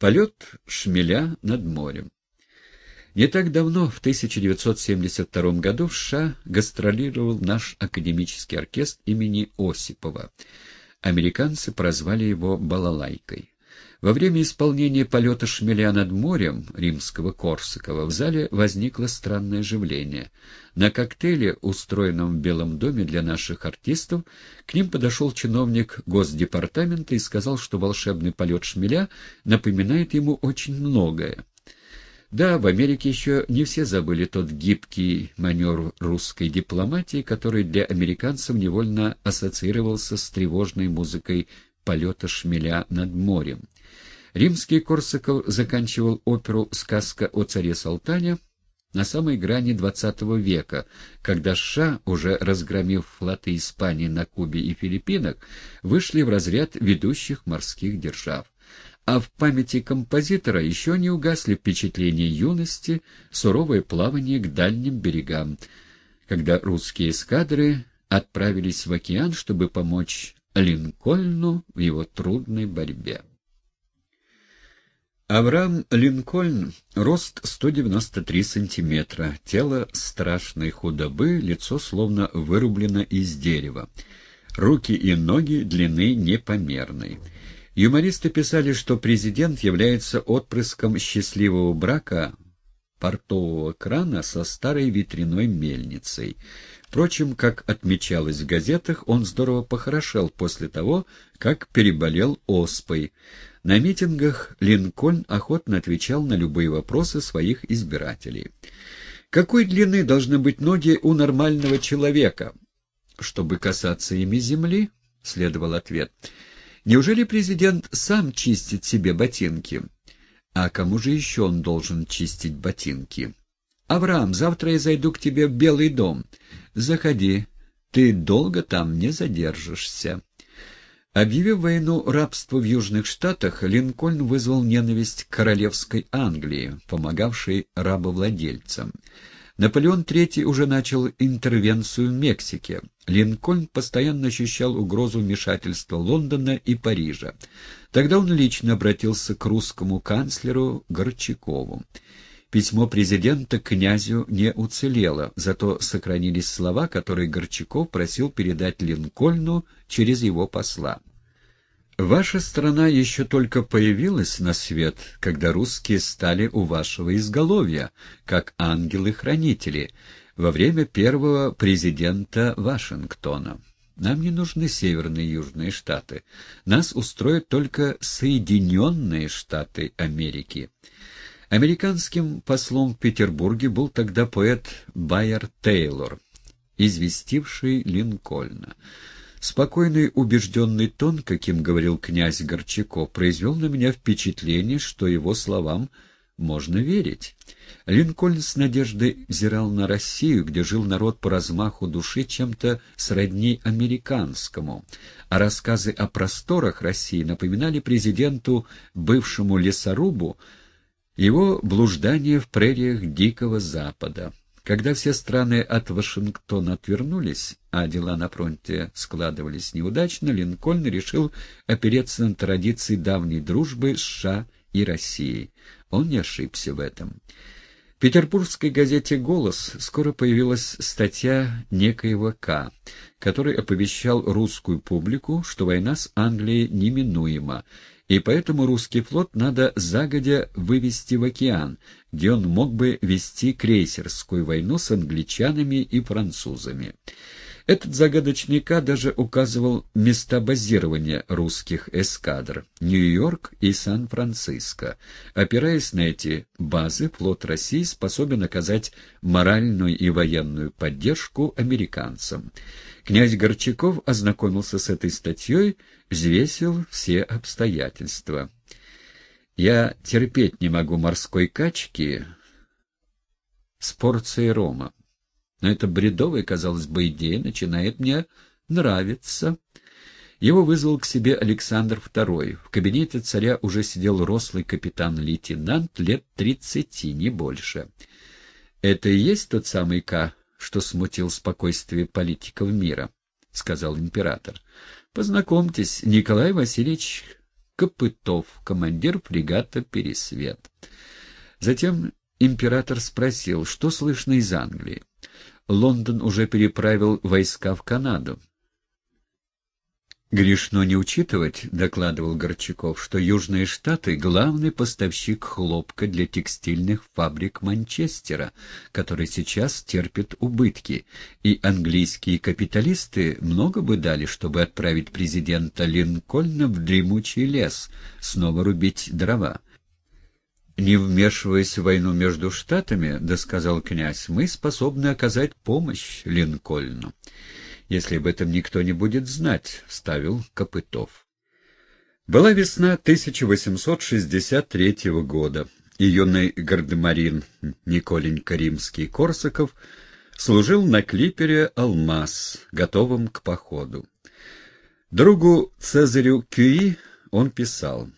Полет шмеля над морем. Не так давно, в 1972 году, в США гастролировал наш академический оркестр имени Осипова. Американцы прозвали его «балалайкой». Во время исполнения полета шмеля над морем римского Корсакова в зале возникло странное оживление. На коктейле, устроенном в Белом доме для наших артистов, к ним подошел чиновник Госдепартамента и сказал, что волшебный полет шмеля напоминает ему очень многое. Да, в Америке еще не все забыли тот гибкий манер русской дипломатии, который для американцев невольно ассоциировался с тревожной музыкой полета шмеля над морем. Римский Корсаков заканчивал оперу «Сказка о царе Салтане» на самой грани XX века, когда США, уже разгромив флоты Испании на Кубе и Филиппинах, вышли в разряд ведущих морских держав. А в памяти композитора еще не угасли впечатления юности, суровое плавание к дальним берегам, когда русские эскадры отправились в океан, чтобы помочь Линкольну в его трудной борьбе. Авраам Линкольн, рост 193 сантиметра, тело страшной худобы, лицо словно вырублено из дерева, руки и ноги длины непомерной. Юмористы писали, что президент является отпрыском счастливого брака портового крана со старой ветряной мельницей. Впрочем, как отмечалось в газетах, он здорово похорошел после того, как переболел оспой. На митингах Линкольн охотно отвечал на любые вопросы своих избирателей. Какой длины должны быть ноги у нормального человека? Чтобы касаться ими земли, следовал ответ. Неужели президент сам чистит себе ботинки? А кому же еще он должен чистить ботинки? «Авраам, завтра я зайду к тебе в Белый дом. Заходи, ты долго там не задержишься». Объявив войну рабству в Южных Штатах, Линкольн вызвал ненависть королевской Англии, помогавшей рабовладельцам. Наполеон III уже начал интервенцию в Мексике. Линкольн постоянно ощущал угрозу вмешательства Лондона и Парижа. Тогда он лично обратился к русскому канцлеру Горчакову. Письмо президента князю не уцелело, зато сохранились слова, которые Горчаков просил передать Линкольну через его посла. «Ваша страна еще только появилась на свет, когда русские стали у вашего изголовья, как ангелы-хранители, во время первого президента Вашингтона. Нам не нужны северные и южные штаты. Нас устроят только Соединенные Штаты Америки». Американским послом в Петербурге был тогда поэт Байер Тейлор, известивший Линкольна. Спокойный убежденный тон, каким говорил князь Горчаков, произвел на меня впечатление, что его словам можно верить. Линкольн с надеждой взирал на Россию, где жил народ по размаху души чем-то сродни американскому, а рассказы о просторах России напоминали президенту, бывшему лесорубу, его блуждание в прериях Дикого Запада. Когда все страны от Вашингтона отвернулись, а дела на фронте складывались неудачно, Линкольн решил опереться на традиции давней дружбы США и России. Он не ошибся в этом. Петербургской газете «Голос» скоро появилась статья некоего К., который оповещал русскую публику, что война с Англией неминуема, и поэтому русский флот надо загодя вывести в океан, где он мог бы вести крейсерскую войну с англичанами и французами. Этот загадочный К даже указывал места базирования русских эскадр — Нью-Йорк и Сан-Франциско. Опираясь на эти базы, флот России способен оказать моральную и военную поддержку американцам. Князь Горчаков ознакомился с этой статьей, взвесил все обстоятельства. «Я терпеть не могу морской качки с порцией рома. Но эта бредовая, казалось бы, идея начинает мне нравиться. Его вызвал к себе Александр II. В кабинете царя уже сидел рослый капитан-лейтенант лет тридцати, не больше. «Это и есть тот самый К, что смутил спокойствие политиков мира», — сказал император. «Познакомьтесь, Николай Васильевич Копытов, командир фрегата «Пересвет». Затем император спросил, что слышно из Англии. Лондон уже переправил войска в Канаду. «Грешно не учитывать», — докладывал Горчаков, «что Южные Штаты — главный поставщик хлопка для текстильных фабрик Манчестера, который сейчас терпит убытки, и английские капиталисты много бы дали, чтобы отправить президента Линкольна в дремучий лес, снова рубить дрова». «Не вмешиваясь в войну между Штатами, — досказал князь, — мы способны оказать помощь Линкольну» если об этом никто не будет знать», — вставил Копытов. Была весна 1863 года, и юный гардемарин Николенька Римский-Корсаков служил на клипере «Алмаз», готовым к походу. Другу Цезарю Кюи он писал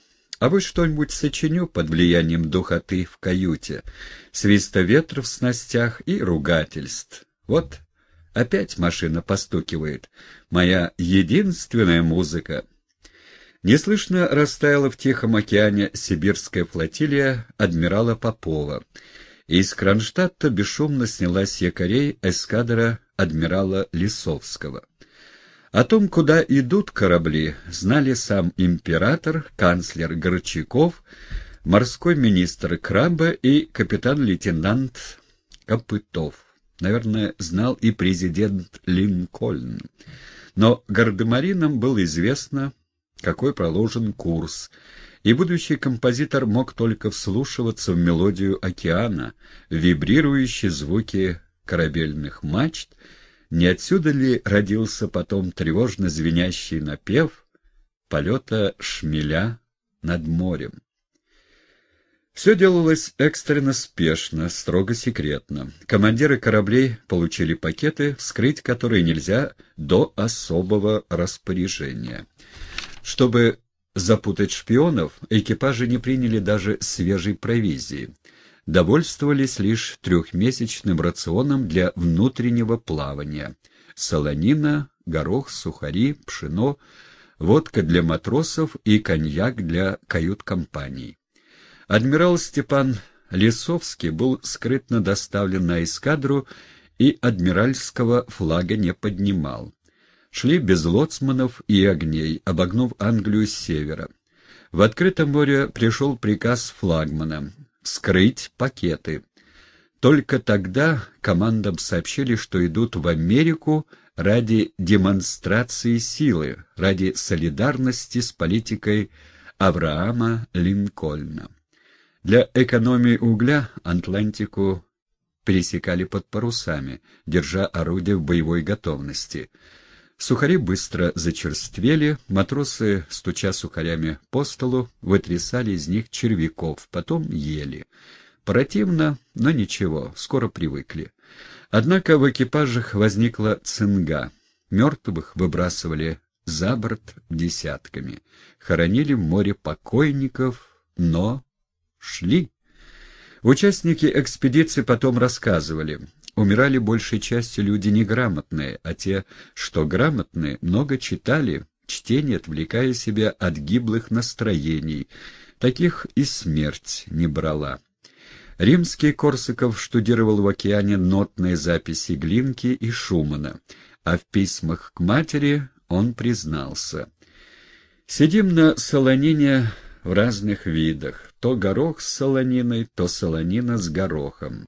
«А вы что-нибудь сочиню под влиянием духоты в каюте, свиста ветра в снастях и ругательств. Вот Опять машина постукивает. Моя единственная музыка. Неслышно растаяла в Тихом океане сибирская флотилия адмирала Попова. Из Кронштадта бесшумно снялась якорей эскадра адмирала Лисовского. О том, куда идут корабли, знали сам император, канцлер Горчаков, морской министр Краба и капитан-лейтенант Копытов наверное, знал и президент Линкольн. Но гардемаринам было известно, какой проложен курс, и будущий композитор мог только вслушиваться в мелодию океана, вибрирующие звуки корабельных мачт, не отсюда ли родился потом тревожно звенящий напев полета шмеля над морем. Все делалось экстренно спешно, строго секретно. Командиры кораблей получили пакеты, вскрыть которые нельзя до особого распоряжения. Чтобы запутать шпионов, экипажи не приняли даже свежей провизии. Довольствовались лишь трехмесячным рационом для внутреннего плавания. Солонина, горох, сухари, пшено, водка для матросов и коньяк для кают-компаний. Адмирал Степан Лисовский был скрытно доставлен на эскадру и адмиральского флага не поднимал. Шли без лоцманов и огней, обогнув Англию с севера. В открытом море пришел приказ флагмана — скрыть пакеты. Только тогда командам сообщили, что идут в Америку ради демонстрации силы, ради солидарности с политикой Авраама Линкольна. Для экономии угля Атлантику пересекали под парусами, держа орудия в боевой готовности. Сухари быстро зачерствели, матросы, стуча сухарями по столу, вытрясали из них червяков, потом ели. Противно, но ничего, скоро привыкли. Однако в экипажах возникла цинга. Мертвых выбрасывали за борт десятками. Хоронили в море покойников, но шли. Участники экспедиции потом рассказывали. Умирали большей частью люди неграмотные, а те, что грамотные, много читали, чтение отвлекая себя от гиблых настроений. Таких и смерть не брала. Римский Корсаков штудировал в океане нотные записи Глинки и Шумана, а в письмах к матери он признался. «Сидим на солонине в разных видах. То горох с солониной, то солонина с горохом.